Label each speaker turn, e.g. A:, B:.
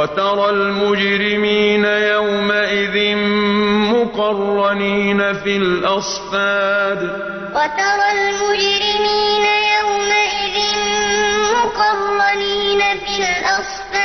A: وترى المجرمين يومئذ مقرنين في الأصفاد.
B: وترى المجرمين يومئذ مقرنين في الأصفاد.